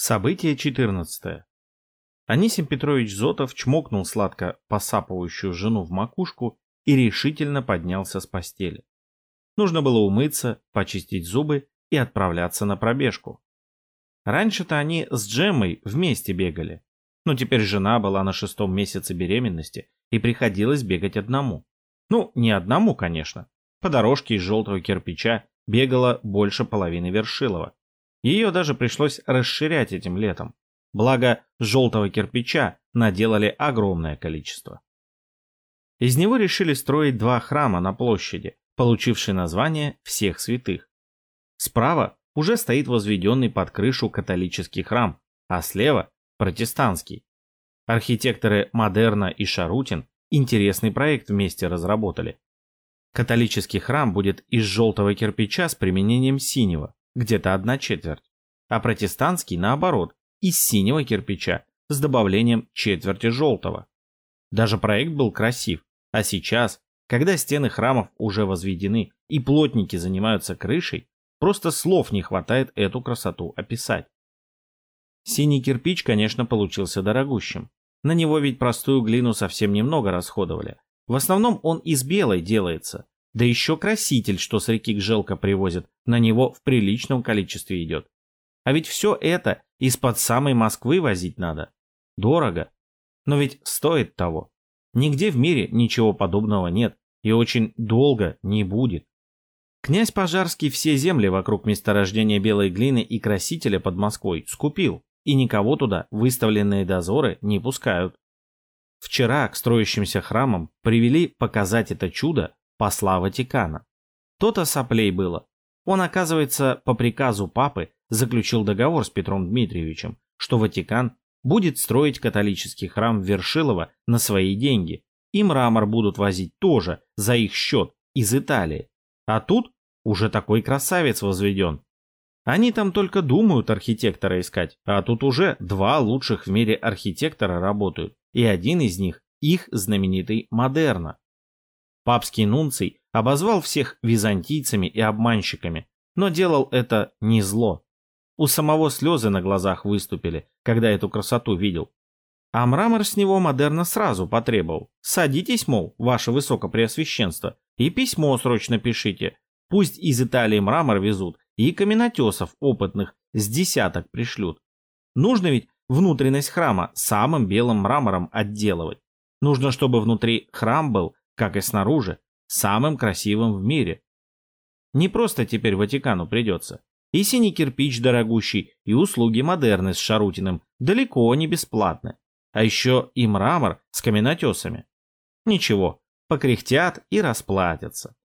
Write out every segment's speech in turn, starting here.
Событие 14. Анисим Петрович Зотов чмокнул сладко посапывающую жену в макушку и решительно поднялся с постели. Нужно было умыться, почистить зубы и отправляться на пробежку. Раньше-то они с Джеммой вместе бегали, но теперь жена была на шестом месяце беременности и приходилось бегать одному. Ну, не одному, конечно. По дорожке из желтого кирпича бегала больше половины Вершилова. Ее даже пришлось расширять этим летом. Благо, желтого кирпича наделали огромное количество. Из него решили строить два храма на площади, получившие название Всех Святых. Справа уже стоит возведенный под крышу католический храм, а слева – протестантский. Архитекторы Модерна и Шарутин интересный проект вместе разработали. Католический храм будет из желтого кирпича с применением синего, где-то одна четверть, а протестантский, наоборот, из синего кирпича с добавлением четверти желтого. Даже проект был красив, а сейчас, когда стены храмов уже возведены и плотники занимаются крышей, просто слов не хватает эту красоту описать. Синий кирпич, конечно, получился дорогущим. На него ведь простую глину совсем немного расходовали. В основном он из белой делается, да еще краситель, что с реки Гжелка привозят, на него в приличном количестве идет. А ведь все это из-под самой Москвы возить надо. Дорого. Но ведь стоит того. Нигде в мире ничего подобного нет и очень долго не будет. Князь Пожарский все земли вокруг месторождения белой глины и красителя под Москвой скупил, и никого туда выставленные дозоры не пускают. Вчера к строящимся храмам привели показать это чудо посла Ватикана. То-то соплей было. Он, оказывается, по приказу папы заключил договор с Петром Дмитриевичем, что Ватикан будет строить католический храм в Вершилово на свои деньги, и мрамор будут возить тоже за их счет из Италии. А тут уже такой красавец возведен. Они там только думают архитектора искать, а тут уже два лучших в мире архитектора работают, и один из них их знаменитый Модерна. Папский нунций обозвал всех византийцами и обманщиками, но делал это не зло. У самого слезы на глазах выступили, когда эту красоту видел. А мрамор с него модерна сразу потребовал. Садитесь, мол, ваше высокопреосвященство, и письмо срочно пишите. Пусть из Италии мрамор везут, и каменотесов опытных с десяток пришлют. Нужно ведь внутренность храма самым белым мрамором отделывать. Нужно, чтобы внутри храм был как и снаружи, самым красивым в мире. Не просто теперь Ватикану придется. И синий кирпич дорогущий, и услуги модерны с Шарутиным далеко не бесплатны. А еще и мрамор с каменотесами. Ничего, покряхтят и расплатятся.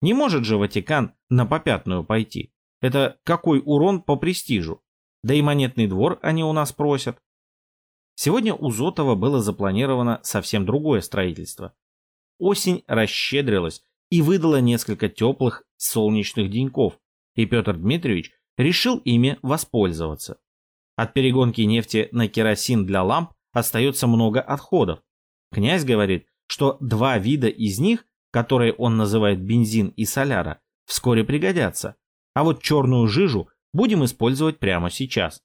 Не может же Ватикан на попятную пойти. Это какой урон по престижу. Да и монетный двор они у нас просят. Сегодня у Зотова было запланировано совсем другое строительство. Осень расщедрилась и выдала несколько теплых солнечных деньков, и Петр Дмитриевич решил ими воспользоваться. От перегонки нефти на керосин для ламп остается много отходов. Князь говорит, что два вида из них, которые он называет бензин и соляра, вскоре пригодятся, а вот черную жижу будем использовать прямо сейчас.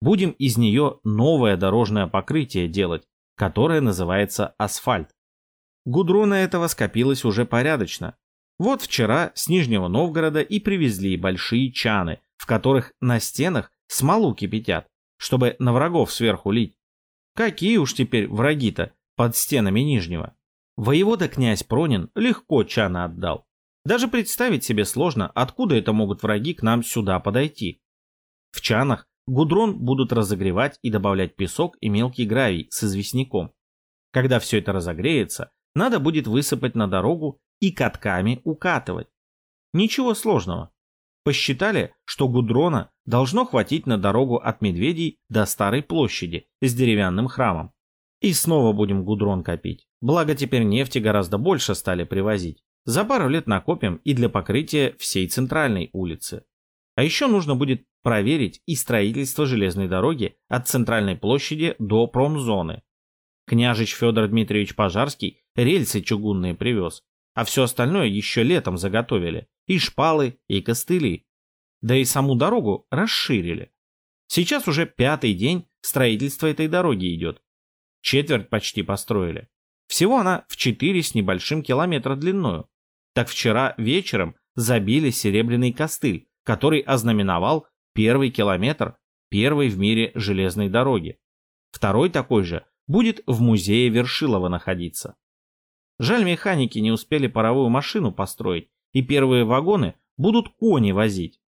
Будем из нее новое дорожное покрытие делать, которое называется асфальт. Гудрона этого скопилось уже порядочно. Вот вчера с Нижнего Новгорода и привезли большие чаны, в которых на стенах смолу кипятят, чтобы на врагов сверху лить. Какие уж теперь враги-то под стенами Нижнего? Воевода князь Пронин легко чана отдал. Даже представить себе сложно, откуда это могут враги к нам сюда подойти. В чанах гудрон будут разогревать и добавлять песок и мелкий гравий с известняком. Когда все это разогреется, надо будет высыпать на дорогу и катками укатывать. Ничего сложного. Посчитали, что гудрона должно хватить на дорогу от Медведей до Старой площади с деревянным храмом. И снова будем гудрон копить. Благо теперь нефти гораздо больше стали привозить. За пару лет накопим и для покрытия всей центральной улицы. А еще нужно будет проверить и строительство железной дороги от центральной площади до промзоны. Княжич Федор Дмитриевич Пожарский рельсы чугунные привез, а все остальное еще летом заготовили, и шпалы, и костыли. Да и саму дорогу расширили. Сейчас уже пятый день строительства этой дороги идет. Четверть почти построили. Всего она в 4 с небольшим километра длиною. Так вчера вечером забили серебряный костыль, который ознаменовал первый километр первой в мире железной дороги. Второй такой же будет в музее Вершилова находиться. Жаль, механики не успели паровую машину построить, и первые вагоны будут кони возить.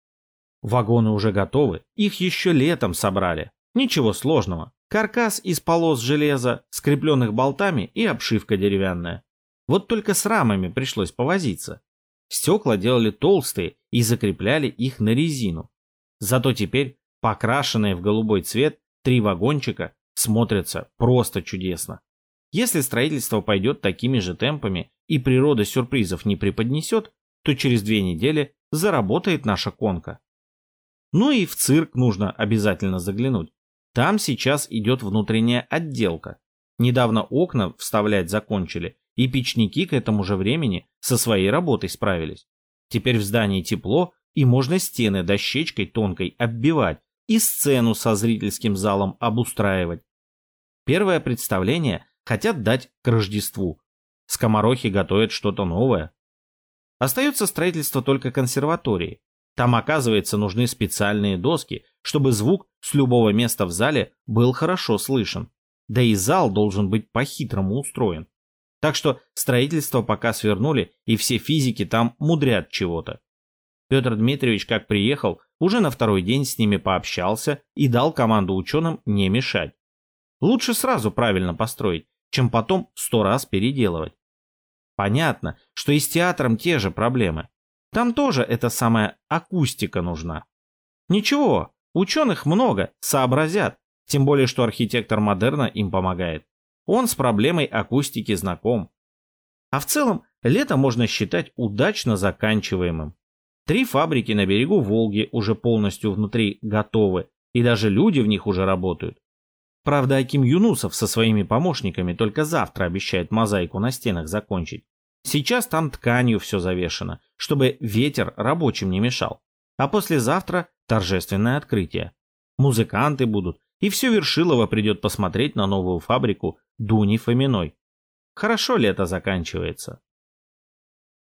Вагоны уже готовы, их еще летом собрали. Ничего сложного. Каркас из полос железа, скрепленных болтами и обшивка деревянная. Вот только с рамами пришлось повозиться. Стекла делали толстые и закрепляли их на резину. Зато теперь, покрашенные в голубой цвет, три вагончика смотрятся просто чудесно. Если строительство пойдет такими же темпами и природа сюрпризов не преподнесет, то через две недели заработает наша конка. Ну и в цирк нужно обязательно заглянуть. Там сейчас идет внутренняя отделка. Недавно окна вставлять закончили, и печники к этому же времени со своей работой справились. Теперь в здании тепло, и можно стены дощечкой тонкой оббивать и сцену со зрительским залом обустраивать. Первое представление хотят дать к Рождеству. Скоморохи готовят что-то новое. Остается строительство только консерватории. Там, оказывается, нужны специальные доски, чтобы звук с любого места в зале был хорошо слышен. Да и зал должен быть по-хитрому устроен. Так что строительство пока свернули, и все физики там мудрят чего-то. Петр Дмитриевич, как приехал, уже на второй день с ними пообщался и дал команду ученым не мешать. Лучше сразу правильно построить, чем потом сто раз переделывать. Понятно, что и с театром те же проблемы. Там тоже эта самая акустика нужна. Ничего, ученых много, сообразят, тем более что архитектор модерна им помогает. Он с проблемой акустики знаком. А в целом, лето можно считать удачно заканчиваемым. Три фабрики на берегу Волги уже полностью внутри готовы, и даже люди в них уже работают. Правда, Аким Юнусов со своими помощниками только завтра обещает мозаику на стенах закончить. Сейчас там тканью все завешено, чтобы ветер рабочим не мешал. А послезавтра торжественное открытие. Музыканты будут, и все Вершилово придет посмотреть на новую фабрику Дуни Фоминой. Хорошо лето заканчивается.